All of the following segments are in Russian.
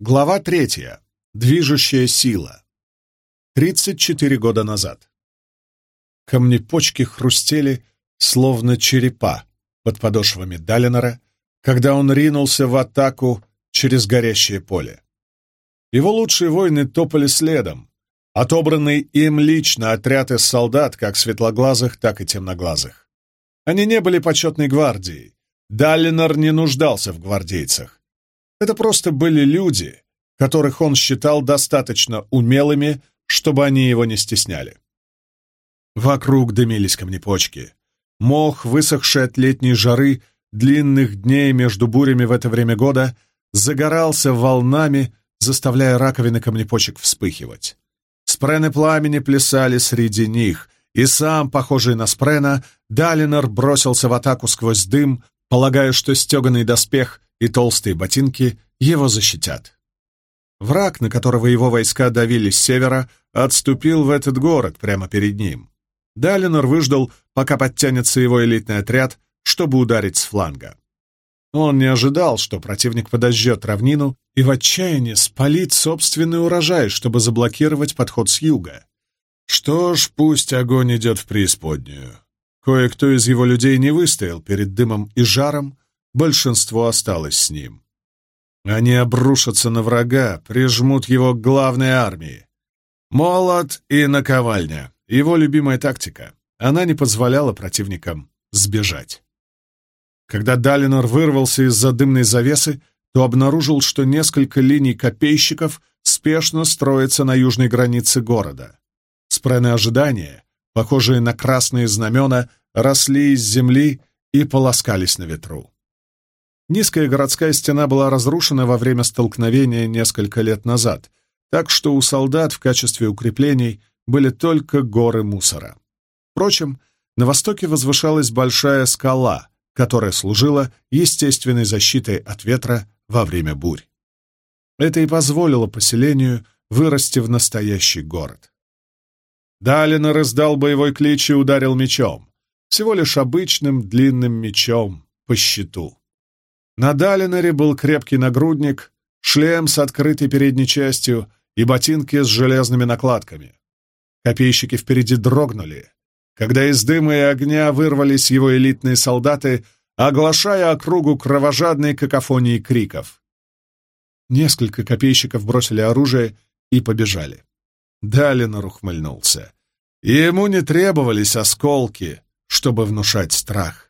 Глава третья. Движущая сила. 34 года назад. Камнепочки хрустели, словно черепа под подошвами Далинора, когда он ринулся в атаку через горящее поле. Его лучшие воины топали следом, отобранный им лично отряд из солдат, как светлоглазых, так и темноглазых. Они не были почетной гвардией. Далинор не нуждался в гвардейцах. Это просто были люди, которых он считал достаточно умелыми, чтобы они его не стесняли. Вокруг дымились камнепочки. Мох, высохший от летней жары, длинных дней между бурями в это время года, загорался волнами, заставляя раковины камнепочек вспыхивать. Спрены пламени плясали среди них, и сам, похожий на спрена, Далинор бросился в атаку сквозь дым, полагая, что стеганый доспех и толстые ботинки его защитят. Враг, на которого его войска давили с севера, отступил в этот город прямо перед ним. Далинор выждал, пока подтянется его элитный отряд, чтобы ударить с фланга. Он не ожидал, что противник подожжет равнину и в отчаянии спалит собственный урожай, чтобы заблокировать подход с юга. Что ж, пусть огонь идет в преисподнюю. Кое-кто из его людей не выстоял перед дымом и жаром, большинство осталось с ним. Они обрушатся на врага, прижмут его к главной армии. Молот и наковальня — его любимая тактика. Она не позволяла противникам сбежать. Когда Далинор вырвался из-за дымной завесы, то обнаружил, что несколько линий копейщиков спешно строятся на южной границе города. Спрены ожидания, похожие на красные знамена, росли из земли и полоскались на ветру. Низкая городская стена была разрушена во время столкновения несколько лет назад, так что у солдат в качестве укреплений были только горы мусора. Впрочем, на востоке возвышалась большая скала, которая служила естественной защитой от ветра во время бурь. Это и позволило поселению вырасти в настоящий город. Далина раздал боевой клич и ударил мечом, всего лишь обычным длинным мечом по щиту. На Далинаре был крепкий нагрудник, шлем с открытой передней частью и ботинки с железными накладками. Копейщики впереди дрогнули, когда из дыма и огня вырвались его элитные солдаты, оглашая округу кровожадной какофонии криков. Несколько копейщиков бросили оружие и побежали. Далинор ухмыльнулся. Ему не требовались осколки, чтобы внушать страх.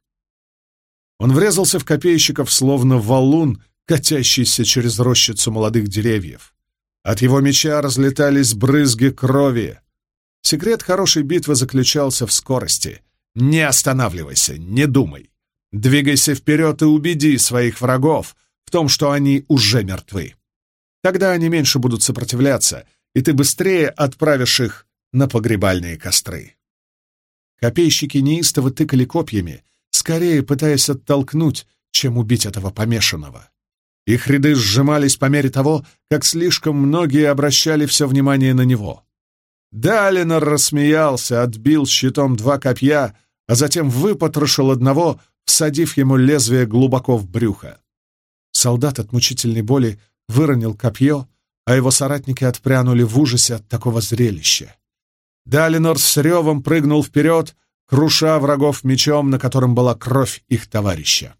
Он врезался в копейщиков, словно валун, катящийся через рощицу молодых деревьев. От его меча разлетались брызги крови. Секрет хорошей битвы заключался в скорости. Не останавливайся, не думай. Двигайся вперед и убеди своих врагов в том, что они уже мертвы. Тогда они меньше будут сопротивляться, и ты быстрее отправишь их на погребальные костры. Копейщики неистово тыкали копьями, скорее пытаясь оттолкнуть, чем убить этого помешанного. Их ряды сжимались по мере того, как слишком многие обращали все внимание на него. Далинор рассмеялся, отбил щитом два копья, а затем выпотрошил одного, всадив ему лезвие глубоко в брюхо. Солдат от мучительной боли выронил копье, а его соратники отпрянули в ужасе от такого зрелища. Далинор с ревом прыгнул вперед, круша врагов мечом, на котором была кровь их товарища.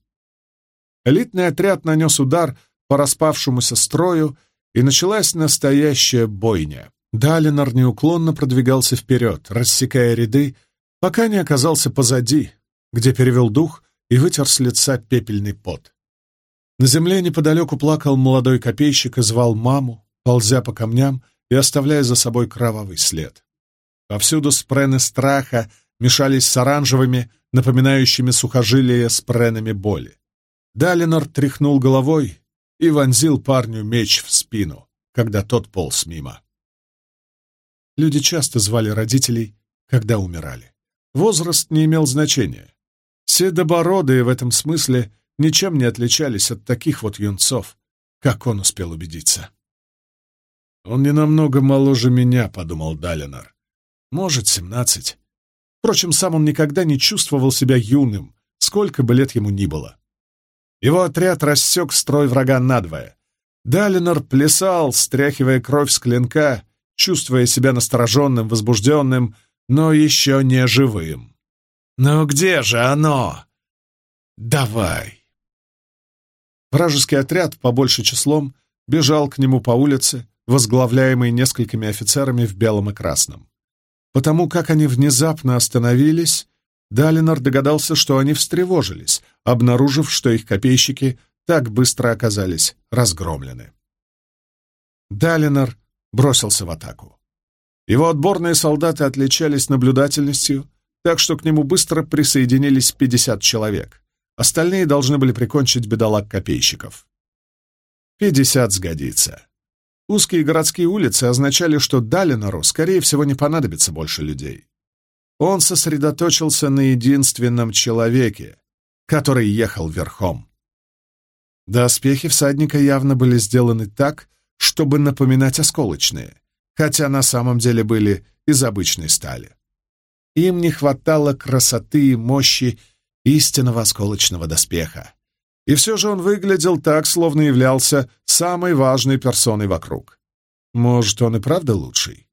Элитный отряд нанес удар по распавшемуся строю, и началась настоящая бойня. Далинор неуклонно продвигался вперед, рассекая ряды, пока не оказался позади, где перевел дух и вытер с лица пепельный пот. На земле неподалеку плакал молодой копейщик и звал маму, ползя по камням и оставляя за собой кровавый след. Повсюду спрены страха мешались с оранжевыми, напоминающими сухожилия спренами боли. Далинор тряхнул головой и вонзил парню меч в спину, когда тот полз мимо. Люди часто звали родителей, когда умирали. Возраст не имел значения. Седобородые в этом смысле ничем не отличались от таких вот юнцов, как он успел убедиться. «Он не намного моложе меня», — подумал Далинор. «Может, семнадцать. Впрочем, сам он никогда не чувствовал себя юным, сколько бы лет ему ни было. Его отряд рассек строй врага надвое. Далинор плясал, стряхивая кровь с клинка, чувствуя себя настороженным, возбужденным, но еще не живым. «Ну где же оно? Давай!» Вражеский отряд, побольше числом, бежал к нему по улице, возглавляемый несколькими офицерами в белом и красном. Потому как они внезапно остановились, Далинор догадался, что они встревожились, обнаружив, что их копейщики так быстро оказались разгромлены. Далинор бросился в атаку. Его отборные солдаты отличались наблюдательностью, так что к нему быстро присоединились 50 человек. Остальные должны были прикончить бедолаг-копейщиков. 50 сгодится. Узкие городские улицы означали, что Далинору, скорее всего, не понадобится больше людей. Он сосредоточился на единственном человеке, который ехал верхом. Доспехи всадника явно были сделаны так, чтобы напоминать осколочные, хотя на самом деле были из обычной стали. Им не хватало красоты и мощи истинного осколочного доспеха. И все же он выглядел так, словно являлся самой важной персоной вокруг. Может, он и правда лучший?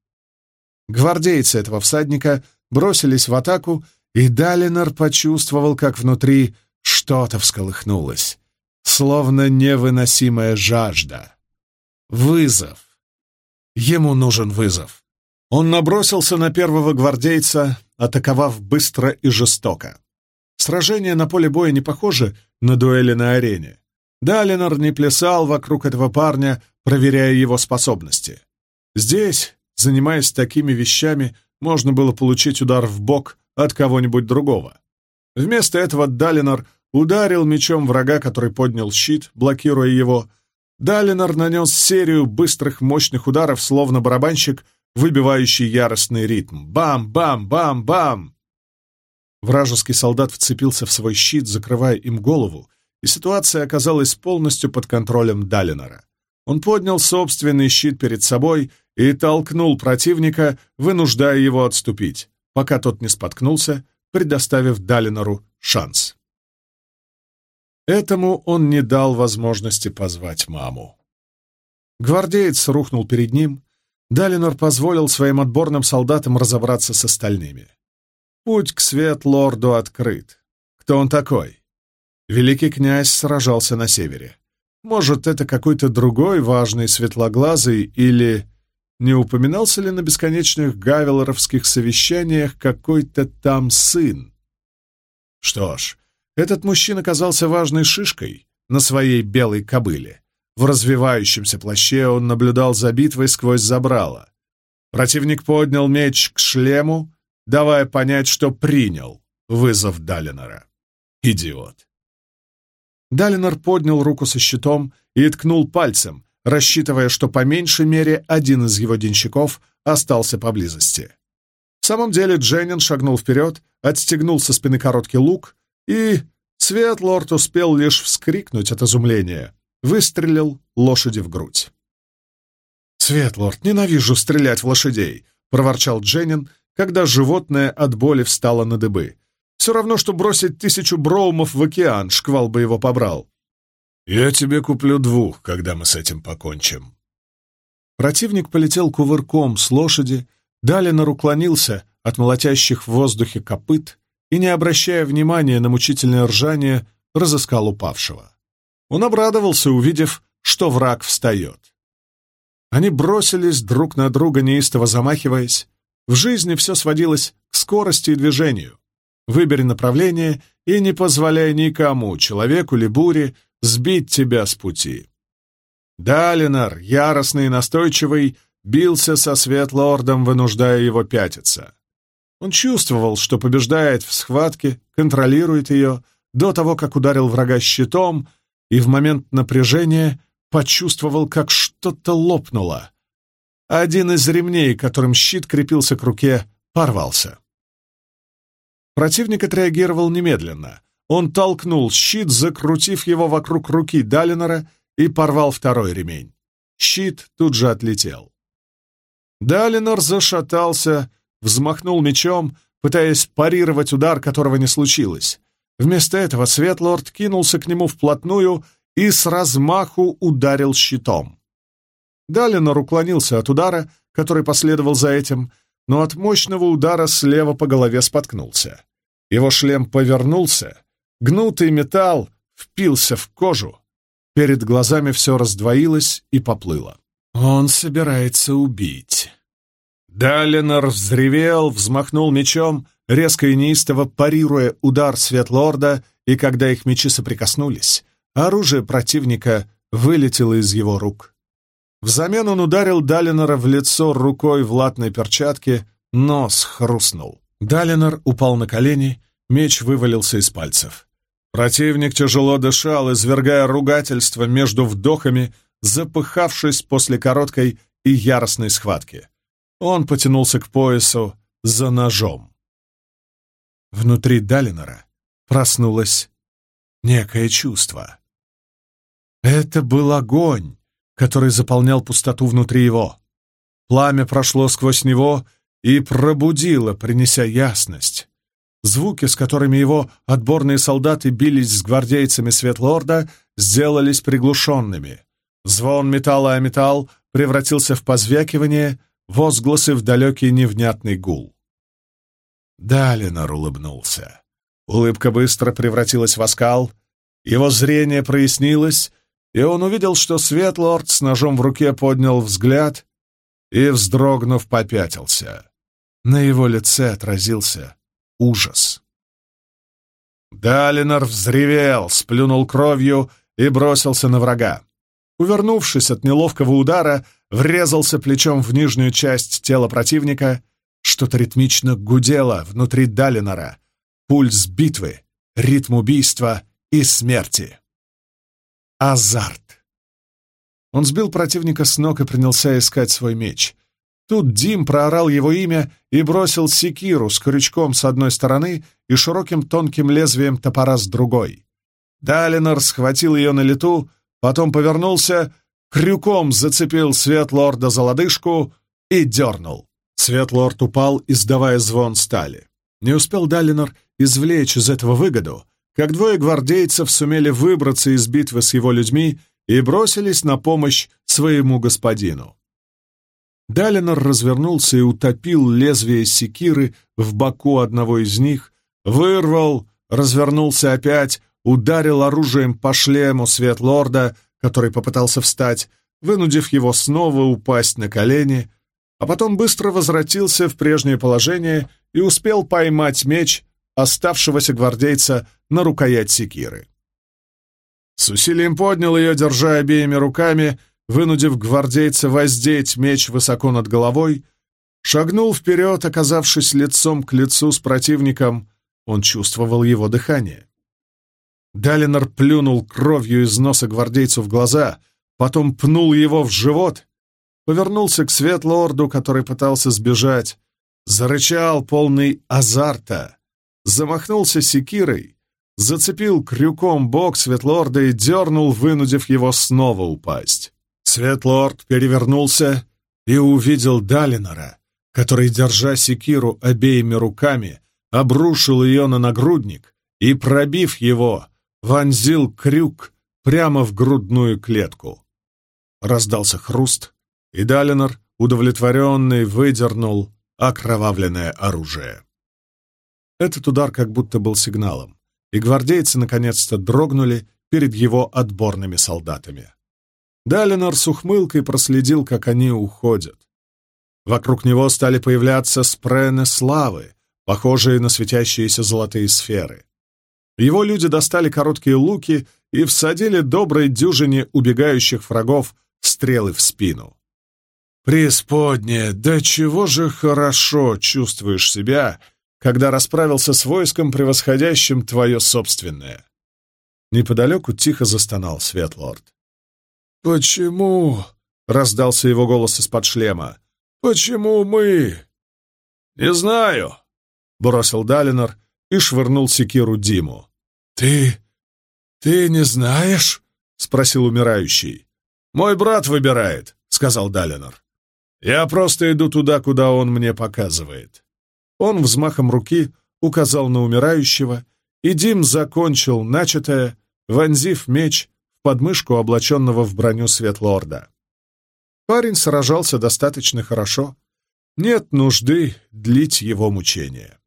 Гвардейцы этого всадника бросились в атаку, и Далинор почувствовал, как внутри что-то всколыхнулось, словно невыносимая жажда. Вызов. Ему нужен вызов. Он набросился на первого гвардейца, атаковав быстро и жестоко. Сражение на поле боя не похоже на дуэли на арене. Далинор не плясал вокруг этого парня, проверяя его способности. Здесь, занимаясь такими вещами, можно было получить удар в бок от кого-нибудь другого. Вместо этого Далинор ударил мечом врага, который поднял щит, блокируя его. Далинор нанес серию быстрых мощных ударов, словно барабанщик, выбивающий яростный ритм. Бам-бам-бам-бам! Вражеский солдат вцепился в свой щит, закрывая им голову, и ситуация оказалась полностью под контролем Далинора. Он поднял собственный щит перед собой и толкнул противника, вынуждая его отступить, пока тот не споткнулся, предоставив Далинору шанс. Этому он не дал возможности позвать маму. Гвардеец рухнул перед ним. Далинор позволил своим отборным солдатам разобраться с остальными. Путь к свет-лорду открыт. Кто он такой? Великий князь сражался на севере. Может, это какой-то другой важный светлоглазый или... Не упоминался ли на бесконечных гавелоровских совещаниях какой-то там сын? Что ж, этот мужчина казался важной шишкой на своей белой кобыле. В развивающемся плаще он наблюдал за битвой сквозь забрало. Противник поднял меч к шлему, давая понять, что принял вызов Далинора. Идиот. Далинор поднял руку со щитом и ткнул пальцем, рассчитывая, что по меньшей мере один из его денщиков остался поблизости. В самом деле Дженнин шагнул вперед, отстегнул со спины короткий лук и... Светлорд успел лишь вскрикнуть от изумления. Выстрелил лошади в грудь. «Светлорд, ненавижу стрелять в лошадей!» — проворчал Дженнин, когда животное от боли встало на дыбы. «Все равно, что бросить тысячу броумов в океан, шквал бы его побрал». «Я тебе куплю двух, когда мы с этим покончим». Противник полетел кувырком с лошади, Далинор уклонился от молотящих в воздухе копыт и, не обращая внимания на мучительное ржание, разыскал упавшего. Он обрадовался, увидев, что враг встает. Они бросились друг на друга, неистово замахиваясь. В жизни все сводилось к скорости и движению. Выбери направление и не позволяй никому, человеку или буре, сбить тебя с пути. Далинар, яростный и настойчивый, бился со Светлордом, вынуждая его пятиться. Он чувствовал, что побеждает в схватке, контролирует ее, до того, как ударил врага щитом, и в момент напряжения почувствовал, как что-то лопнуло. Один из ремней, которым щит крепился к руке, порвался. Противник отреагировал немедленно. Он толкнул щит, закрутив его вокруг руки Далинора и порвал второй ремень. Щит тут же отлетел. Далинор зашатался, взмахнул мечом, пытаясь парировать удар, которого не случилось. Вместо этого Светлорд кинулся к нему вплотную и с размаху ударил щитом. Далинор уклонился от удара, который последовал за этим, но от мощного удара слева по голове споткнулся. Его шлем повернулся, гнутый металл впился в кожу, перед глазами все раздвоилось и поплыло. Он собирается убить. Далинор взревел, взмахнул мечом, резко и неистово парируя удар Светлорда, и когда их мечи соприкоснулись, оружие противника вылетело из его рук. Взамен он ударил Далинора в лицо рукой в латной перчатке, нос хрустнул. Далинор упал на колени, меч вывалился из пальцев. Противник тяжело дышал, извергая ругательство между вдохами, запыхавшись после короткой и яростной схватки. Он потянулся к поясу за ножом. Внутри Далинора проснулось некое чувство. Это был огонь, который заполнял пустоту внутри его. Пламя прошло сквозь него и пробудило, принеся ясность. Звуки, с которыми его отборные солдаты бились с гвардейцами Светлорда, сделались приглушенными. Звон металла о металл превратился в позвякивание, возгласы в далекий невнятный гул. Далинор улыбнулся. Улыбка быстро превратилась в оскал, его зрение прояснилось, и он увидел, что Светлорд с ножом в руке поднял взгляд и, вздрогнув, попятился. На его лице отразился ужас. Далинор взревел, сплюнул кровью и бросился на врага. Увернувшись от неловкого удара, врезался плечом в нижнюю часть тела противника. Что-то ритмично гудело внутри Далинора. Пульс битвы, ритм убийства и смерти. Азарт. Он сбил противника с ног и принялся искать свой меч. Тут Дим проорал его имя и бросил секиру с крючком с одной стороны и широким тонким лезвием топора с другой. Далинор схватил ее на лету, потом повернулся, крюком зацепил Светлорда за лодыжку и дернул. Светлорд упал, издавая звон стали. Не успел Далинор извлечь из этого выгоду, как двое гвардейцев сумели выбраться из битвы с его людьми и бросились на помощь своему господину. Далинор развернулся и утопил лезвие секиры в боку одного из них, вырвал, развернулся опять, ударил оружием по шлему Светлорда, который попытался встать, вынудив его снова упасть на колени, а потом быстро возвратился в прежнее положение и успел поймать меч оставшегося гвардейца на рукоять секиры. С усилием поднял ее, держа обеими руками, вынудив гвардейца воздеть меч высоко над головой, шагнул вперед, оказавшись лицом к лицу с противником, он чувствовал его дыхание. Далинор плюнул кровью из носа гвардейцу в глаза, потом пнул его в живот, повернулся к Светлорду, который пытался сбежать, зарычал, полный азарта замахнулся секирой, зацепил крюком бок Светлорда и дернул, вынудив его снова упасть. Светлорд перевернулся и увидел Далинора, который, держа секиру обеими руками, обрушил ее на нагрудник и, пробив его, вонзил крюк прямо в грудную клетку. Раздался хруст, и Далинор, удовлетворенный, выдернул окровавленное оружие. Этот удар как будто был сигналом, и гвардейцы наконец-то дрогнули перед его отборными солдатами. Далинор с ухмылкой проследил, как они уходят. Вокруг него стали появляться спрены славы, похожие на светящиеся золотые сферы. Его люди достали короткие луки и всадили доброй дюжине убегающих врагов стрелы в спину. «Преисподняя, да чего же хорошо чувствуешь себя, когда расправился с войском, превосходящим твое собственное. Неподалеку тихо застонал Светлорд. «Почему?» — раздался его голос из-под шлема. «Почему мы?» «Не знаю», — бросил Далинор и швырнул секиру Диму. «Ты... ты не знаешь?» — спросил умирающий. «Мой брат выбирает», — сказал Далинор. «Я просто иду туда, куда он мне показывает». Он взмахом руки указал на умирающего, и Дим закончил начатое, вонзив меч в подмышку облаченного в броню Светлорда. Парень сражался достаточно хорошо. Нет нужды длить его мучения.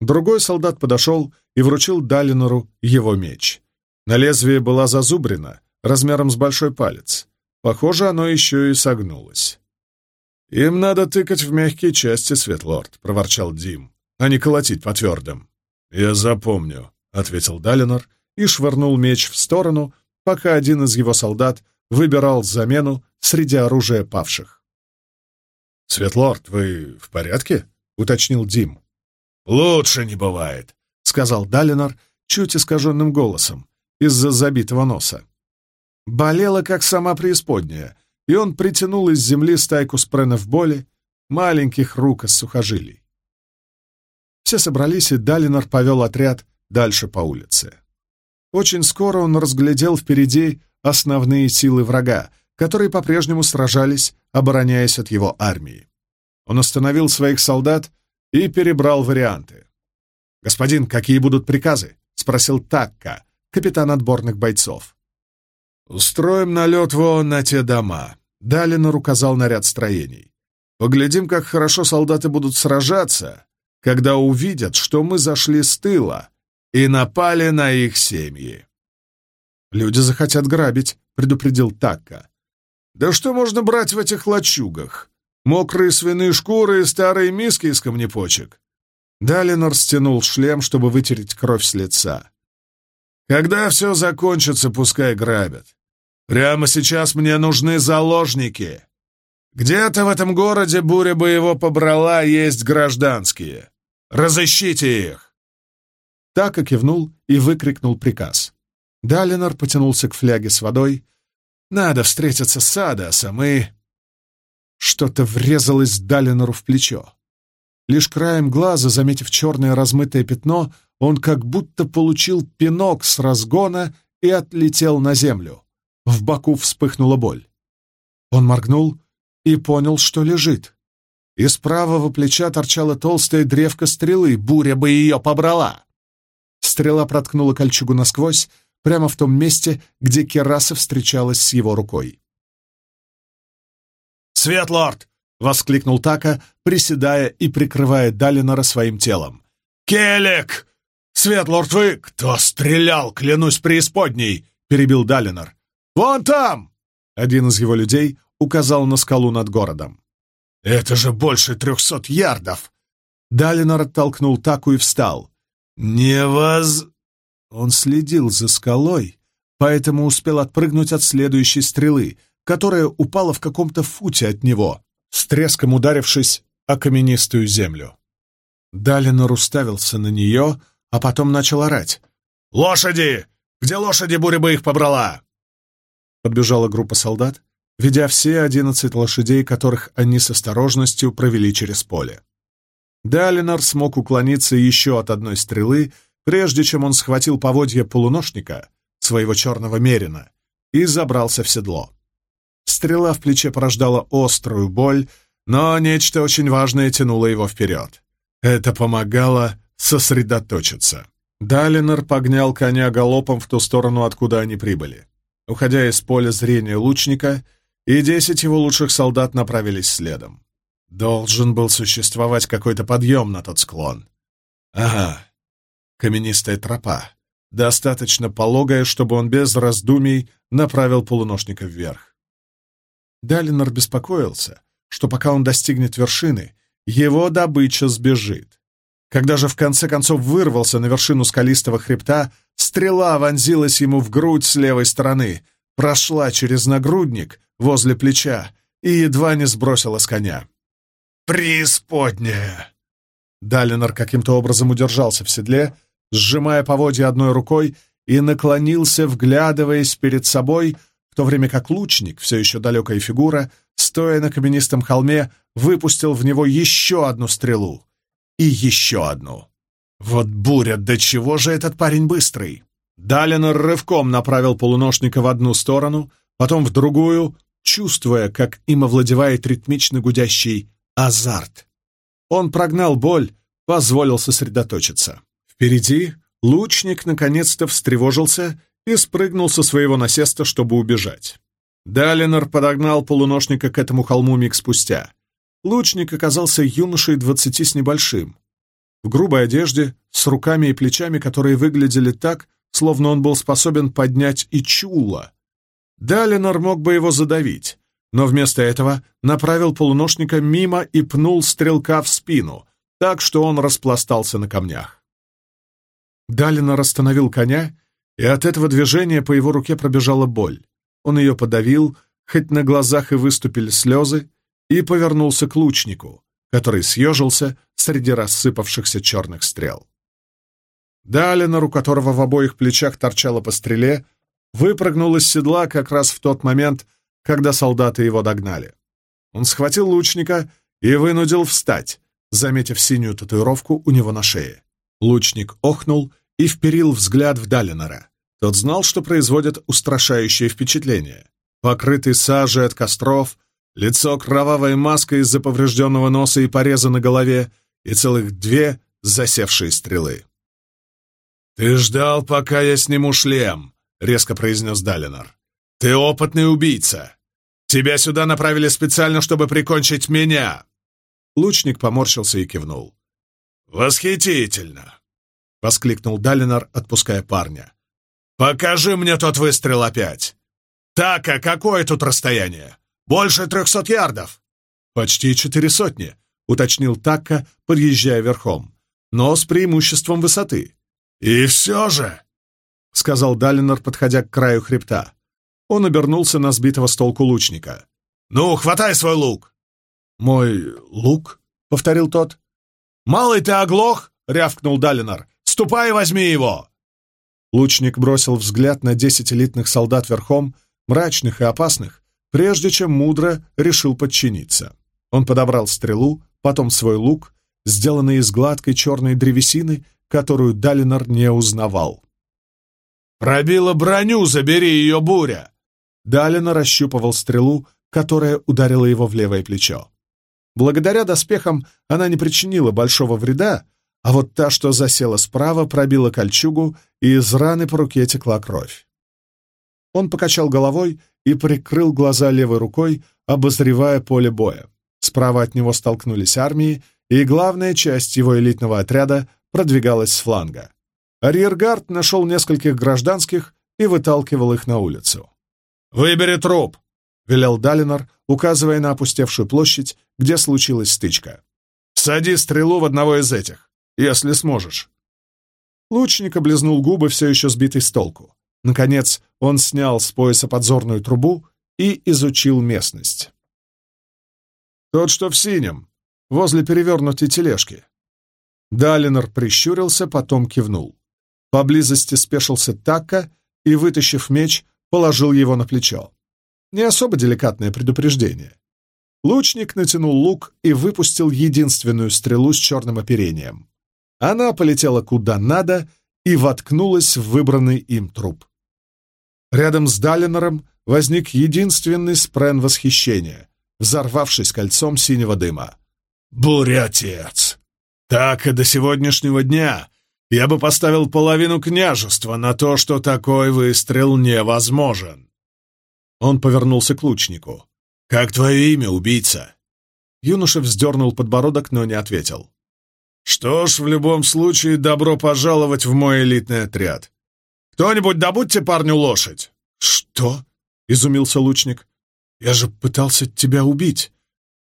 Другой солдат подошел и вручил Далинору его меч. На лезвии была зазубрина, размером с большой палец. Похоже, оно еще и согнулось. «Им надо тыкать в мягкие части, Светлорд», — проворчал Дим, — «а не колотить по твердым». «Я запомню», — ответил Далинор и швырнул меч в сторону, пока один из его солдат выбирал замену среди оружия павших. «Светлорд, вы в порядке?» — уточнил Дим. «Лучше не бывает», — сказал Далинор чуть искаженным голосом из-за забитого носа. Болело, как сама преисподняя, и он притянул из земли стайку спренов боли, маленьких рук из сухожилий. Все собрались, и Далинор повел отряд дальше по улице. Очень скоро он разглядел впереди основные силы врага, которые по-прежнему сражались, обороняясь от его армии. Он остановил своих солдат и перебрал варианты. «Господин, какие будут приказы?» — спросил Такка, капитан отборных бойцов. «Устроим налет вон на те дома», — Далинор указал на ряд строений. «Поглядим, как хорошо солдаты будут сражаться, когда увидят, что мы зашли с тыла и напали на их семьи». «Люди захотят грабить», — предупредил Такка. «Да что можно брать в этих лачугах? Мокрые свиные шкуры и старые миски из камнепочек». Далинор стянул шлем, чтобы вытереть кровь с лица. «Когда все закончится, пускай грабят. Прямо сейчас мне нужны заложники. Где-то в этом городе буря бы его побрала, есть гражданские. Разыщите их!» Так и кивнул и выкрикнул приказ. Далинор потянулся к фляге с водой. «Надо встретиться с Адасом и...» Что-то врезалось Далинору в плечо. Лишь краем глаза, заметив черное размытое пятно, он как будто получил пинок с разгона и отлетел на землю. В боку вспыхнула боль. Он моргнул и понял, что лежит. Из правого плеча торчала толстая древка стрелы, буря бы ее побрала. Стрела проткнула кольчугу насквозь, прямо в том месте, где кераса встречалась с его рукой. «Светлорд!» — воскликнул Така, приседая и прикрывая Далинора своим телом. «Келек! Светлорд, вы...» «Кто стрелял, клянусь преисподней!» — перебил Далинор. «Вон там!» — один из его людей указал на скалу над городом. «Это же больше трехсот ярдов!» Далинор оттолкнул Таку и встал. «Невоз...» Он следил за скалой, поэтому успел отпрыгнуть от следующей стрелы, которая упала в каком-то футе от него, с треском ударившись о каменистую землю. Далинор уставился на нее, а потом начал орать. «Лошади! Где лошади, буря бы их побрала!» Подбежала группа солдат, ведя все одиннадцать лошадей, которых они с осторожностью провели через поле. Далинор смог уклониться еще от одной стрелы, прежде чем он схватил поводья полуношника, своего черного мерина, и забрался в седло. Стрела в плече порождала острую боль, но нечто очень важное тянуло его вперед. Это помогало сосредоточиться. Далинор погнял коня галопом в ту сторону, откуда они прибыли. Уходя из поля зрения лучника, и десять его лучших солдат направились следом. Должен был существовать какой-то подъем на тот склон. Ага, каменистая тропа, достаточно пологая, чтобы он без раздумий направил полуношника вверх. Далинор беспокоился, что пока он достигнет вершины, его добыча сбежит. Когда же в конце концов вырвался на вершину скалистого хребта, стрела вонзилась ему в грудь с левой стороны, прошла через нагрудник возле плеча и едва не сбросила с коня. «Преисподняя!» Далинор каким-то образом удержался в седле, сжимая поводья одной рукой, и наклонился, вглядываясь перед собой, в то время как лучник, все еще далекая фигура, стоя на каменистом холме, выпустил в него еще одну стрелу и еще одну. Вот буря, до чего же этот парень быстрый! Далинор рывком направил полуношника в одну сторону, потом в другую, чувствуя, как им овладевает ритмично гудящий азарт. Он прогнал боль, позволил сосредоточиться. Впереди лучник наконец-то встревожился и спрыгнул со своего насеста, чтобы убежать. Далинор подогнал полуношника к этому холму миг спустя. Лучник оказался юношей двадцати с небольшим, в грубой одежде, с руками и плечами, которые выглядели так, словно он был способен поднять и чула. Далинор мог бы его задавить, но вместо этого направил полуношника мимо и пнул стрелка в спину, так что он распластался на камнях. Далинор остановил коня, и от этого движения по его руке пробежала боль. Он ее подавил, хоть на глазах и выступили слезы, и повернулся к лучнику, который съежился среди рассыпавшихся черных стрел. Далинор, у которого в обоих плечах торчало по стреле, выпрыгнул из седла как раз в тот момент, когда солдаты его догнали. Он схватил лучника и вынудил встать, заметив синюю татуировку у него на шее. Лучник охнул и вперил взгляд в Далинора. Тот знал, что производит устрашающее впечатление. Покрытый сажей от костров, лицо кровавой маской из-за поврежденного носа и пореза на голове, и целых две засевшие стрелы. «Ты ждал, пока я сниму шлем», — резко произнес Далинор. «Ты опытный убийца. Тебя сюда направили специально, чтобы прикончить меня». Лучник поморщился и кивнул. «Восхитительно!» — воскликнул Далинор, отпуская парня. «Покажи мне тот выстрел опять! Так, а какое тут расстояние? Больше трехсот ярдов!» «Почти четыре сотни», — уточнил Такка, подъезжая верхом, «но с преимуществом высоты». «И все же», — сказал Далинор, подходя к краю хребта. Он обернулся на сбитого с толку лучника. «Ну, хватай свой лук!» «Мой лук?» — повторил тот. «Малый ты оглох!» — рявкнул Далинор. «Ступай и возьми его!» Лучник бросил взгляд на десять элитных солдат верхом, мрачных и опасных, прежде чем мудро решил подчиниться. Он подобрал стрелу, потом свой лук, сделанный из гладкой черной древесины, которую Далинор не узнавал. «Пробила броню, забери ее, буря!» Далинор расщупывал стрелу, которая ударила его в левое плечо. Благодаря доспехам она не причинила большого вреда, а вот та, что засела справа, пробила кольчугу, и из раны по руке текла кровь. Он покачал головой и прикрыл глаза левой рукой, обозревая поле боя. Справа от него столкнулись армии, и главная часть его элитного отряда продвигалась с фланга. Арьергард нашел нескольких гражданских и выталкивал их на улицу. «Выбери труп!» — велел Далинор, указывая на опустевшую площадь, где случилась стычка. «Сади стрелу в одного из этих если сможешь». Лучник облизнул губы, все еще сбитый с толку. Наконец он снял с пояса подзорную трубу и изучил местность. «Тот, что в синем, возле перевернутой тележки». Далинор прищурился, потом кивнул. Поблизости спешился Такка и, вытащив меч, положил его на плечо. Не особо деликатное предупреждение. Лучник натянул лук и выпустил единственную стрелу с черным оперением. Она полетела куда надо и воткнулась в выбранный им труп. Рядом с Далинором возник единственный спрен восхищения, взорвавшись кольцом синего дыма. «Буря-отец! Так и до сегодняшнего дня я бы поставил половину княжества на то, что такой выстрел невозможен!» Он повернулся к лучнику. «Как твое имя, убийца?» Юноша вздернул подбородок, но не ответил. Что ж, в любом случае, добро пожаловать в мой элитный отряд. Кто-нибудь добудьте парню лошадь. Что? Изумился лучник. Я же пытался тебя убить.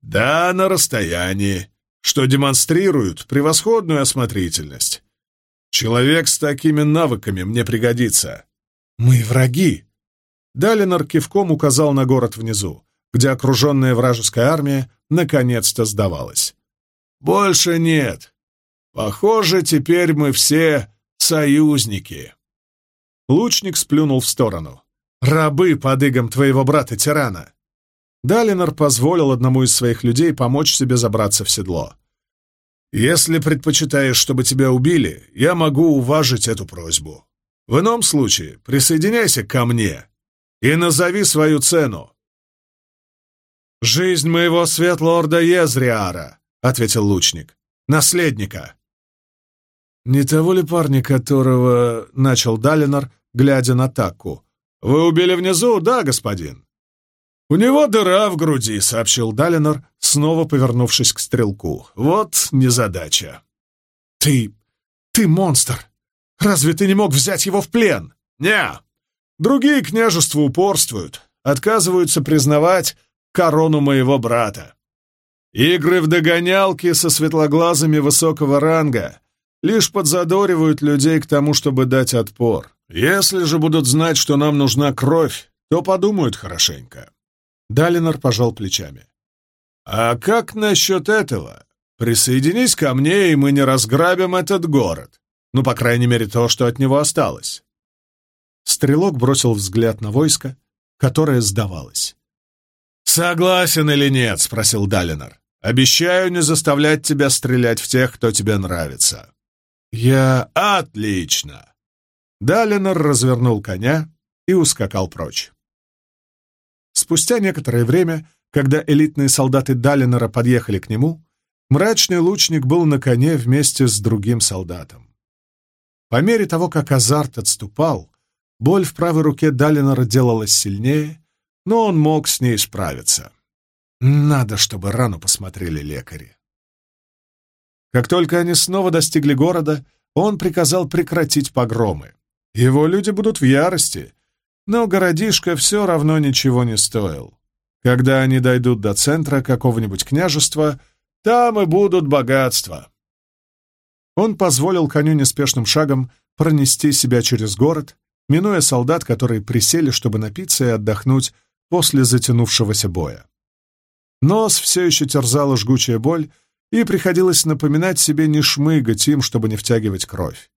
Да, на расстоянии, что демонстрирует превосходную осмотрительность. Человек с такими навыками мне пригодится. Мы враги. Далинор кивком указал на город внизу, где окруженная вражеская армия наконец-то сдавалась. «Больше нет. Похоже, теперь мы все союзники. Лучник сплюнул в сторону. Рабы под игом твоего брата-тирана. Далинор позволил одному из своих людей помочь себе забраться в седло. «Если предпочитаешь, чтобы тебя убили, я могу уважить эту просьбу. В ином случае присоединяйся ко мне и назови свою цену». «Жизнь моего светлорда Езриара», — ответил лучник, — «наследника». «Не того ли парня, которого...» — начал Далинор, глядя на Таку. «Вы убили внизу, да, господин?» «У него дыра в груди», — сообщил Далинор, снова повернувшись к стрелку. «Вот незадача». «Ты... ты монстр! Разве ты не мог взять его в плен?» «Не! Другие княжества упорствуют, отказываются признавать корону моего брата. Игры в догонялки со светлоглазыми высокого ранга лишь подзадоривают людей к тому, чтобы дать отпор. Если же будут знать, что нам нужна кровь, то подумают хорошенько. Далинор пожал плечами. «А как насчет этого? Присоединись ко мне, и мы не разграбим этот город. Ну, по крайней мере, то, что от него осталось». Стрелок бросил взгляд на войско, которое сдавалось. «Согласен или нет?» — спросил Далинор. «Обещаю не заставлять тебя стрелять в тех, кто тебе нравится». «Я... Отлично!» Далинор развернул коня и ускакал прочь. Спустя некоторое время, когда элитные солдаты Далинора подъехали к нему, мрачный лучник был на коне вместе с другим солдатом. По мере того, как азарт отступал, боль в правой руке Далинора делалась сильнее, но он мог с ней справиться. Надо, чтобы рану посмотрели лекари. Как только они снова достигли города, он приказал прекратить погромы. Его люди будут в ярости, но городишко все равно ничего не стоил. Когда они дойдут до центра какого-нибудь княжества, там и будут богатства. Он позволил коню неспешным шагом пронести себя через город, минуя солдат, которые присели, чтобы напиться и отдохнуть после затянувшегося боя. Нос все еще терзала жгучая боль, и приходилось напоминать себе не шмыгать им, чтобы не втягивать кровь.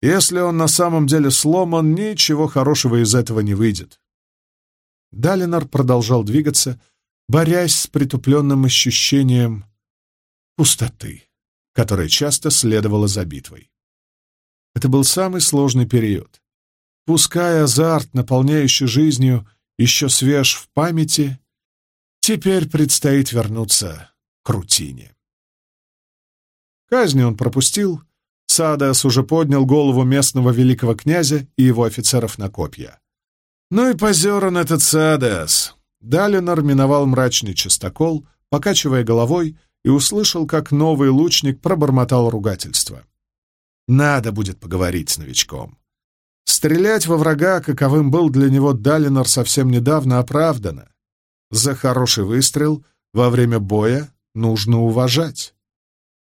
Если он на самом деле сломан, ничего хорошего из этого не выйдет. Далинор продолжал двигаться, борясь с притупленным ощущением пустоты, которое часто следовало за битвой. Это был самый сложный период. Пускай азарт, наполняющий жизнью, еще свеж в памяти, теперь предстоит вернуться к рутине. Казни он пропустил, Садас уже поднял голову местного великого князя и его офицеров на копья. Ну и позер этот Садас. Далинор миновал мрачный частокол, покачивая головой, и услышал, как новый лучник пробормотал ругательство. Надо будет поговорить с новичком. Стрелять во врага, каковым был для него Далинор совсем недавно, оправдано. За хороший выстрел во время боя нужно уважать.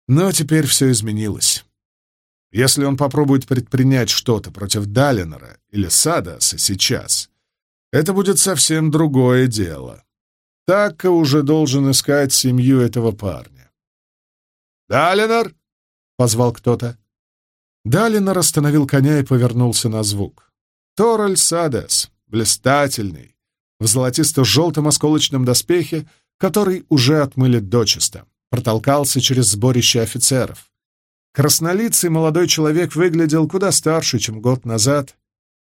Но теперь все изменилось. Если он попробует предпринять что-то против Далинора или Садаса сейчас, это будет совсем другое дело. Такка уже должен искать семью этого парня. «Далинор!» — позвал кто-то. Далинор остановил коня и повернулся на звук. Тораль Садас, блистательный, в золотисто-желтом осколочном доспехе, который уже отмыли дочисто, протолкался через сборище офицеров, Краснолицый молодой человек выглядел куда старше, чем год назад.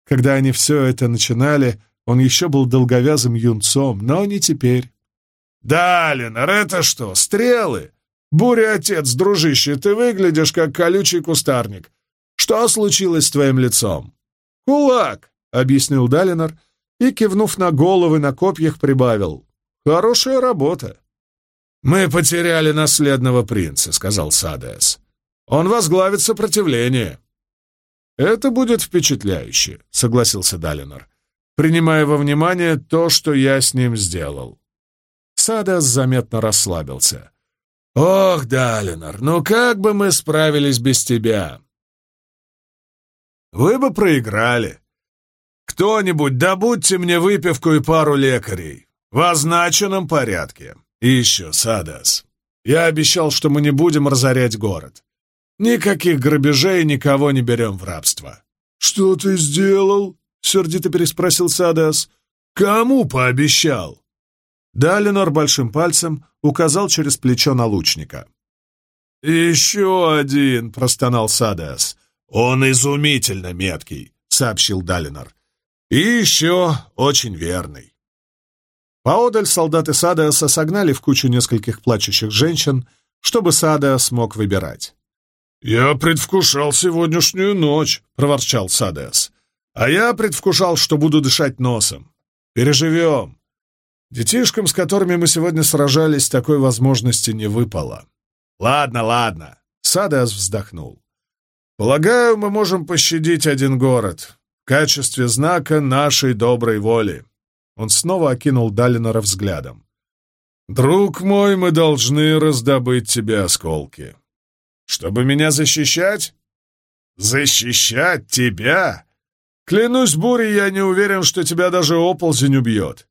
Когда они все это начинали, он еще был долговязым юнцом, но не теперь. «Да, это что, стрелы? Буря, отец, дружище, ты выглядишь как колючий кустарник. Что случилось с твоим лицом?» «Кулак», — объяснил Далинор и, кивнув на головы на копьях, прибавил. «Хорошая работа». «Мы потеряли наследного принца», — сказал Садес. Он возглавит сопротивление». «Это будет впечатляюще», — согласился Далинор, принимая во внимание то, что я с ним сделал. Садас заметно расслабился. «Ох, Далинор, ну как бы мы справились без тебя?» «Вы бы проиграли. Кто-нибудь добудьте мне выпивку и пару лекарей. В означенном порядке. И еще, Садас, я обещал, что мы не будем разорять город. Никаких грабежей, никого не берем в рабство. «Что ты сделал?» — сердито переспросил Садас. «Кому пообещал?» Далинор большим пальцем указал через плечо на лучника. «Еще один!» — простонал Садас. «Он изумительно меткий», — сообщил Далинор. «И еще очень верный». Поодаль солдаты Садеаса согнали в кучу нескольких плачущих женщин, чтобы Садеас мог выбирать. «Я предвкушал сегодняшнюю ночь», — проворчал Садеас. А я предвкушал, что буду дышать носом. Переживем. Детишкам, с которыми мы сегодня сражались, такой возможности не выпало. Ладно, ладно. Садас вздохнул. Полагаю, мы можем пощадить один город в качестве знака нашей доброй воли. Он снова окинул Далинора взглядом. «Друг мой, мы должны раздобыть тебе осколки. Чтобы меня защищать? Защищать тебя? Клянусь бурей, я не уверен, что тебя даже оползень убьет.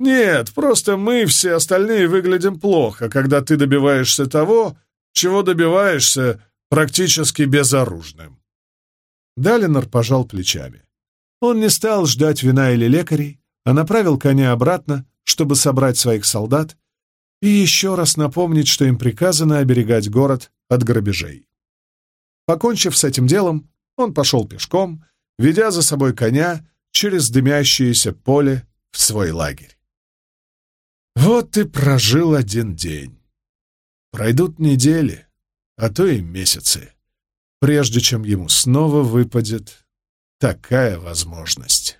Нет, просто мы, все остальные, выглядим плохо, когда ты добиваешься того, чего добиваешься практически безоружным. Далинор пожал плечами. Он не стал ждать вина или лекарей, а направил коня обратно, чтобы собрать своих солдат и еще раз напомнить, что им приказано оберегать город от грабежей. Покончив с этим делом, он пошел пешком, ведя за собой коня через дымящееся поле в свой лагерь. Вот ты прожил один день. Пройдут недели, а то и месяцы, прежде чем ему снова выпадет такая возможность.